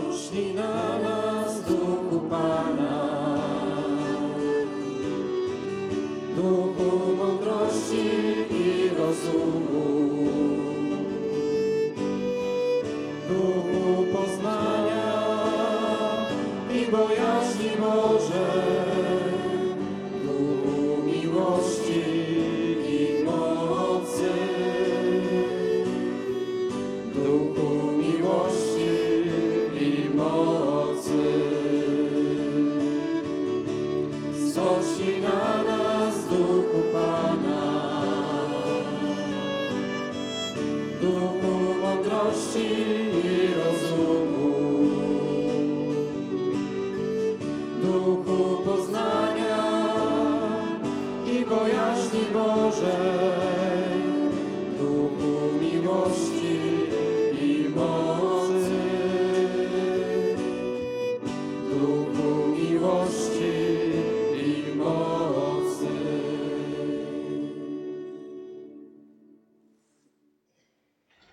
Spocznij na nas, Duchu Pana. Duchu mądrości i rozumu. Duchu poznania i bojaźni Bożej. Duchu spocznie na nas duchu Pana. Duchu mądrości i rozumu, duchu poznania i bojaźni Boże, duchu miłości i mocy, duchu miłości.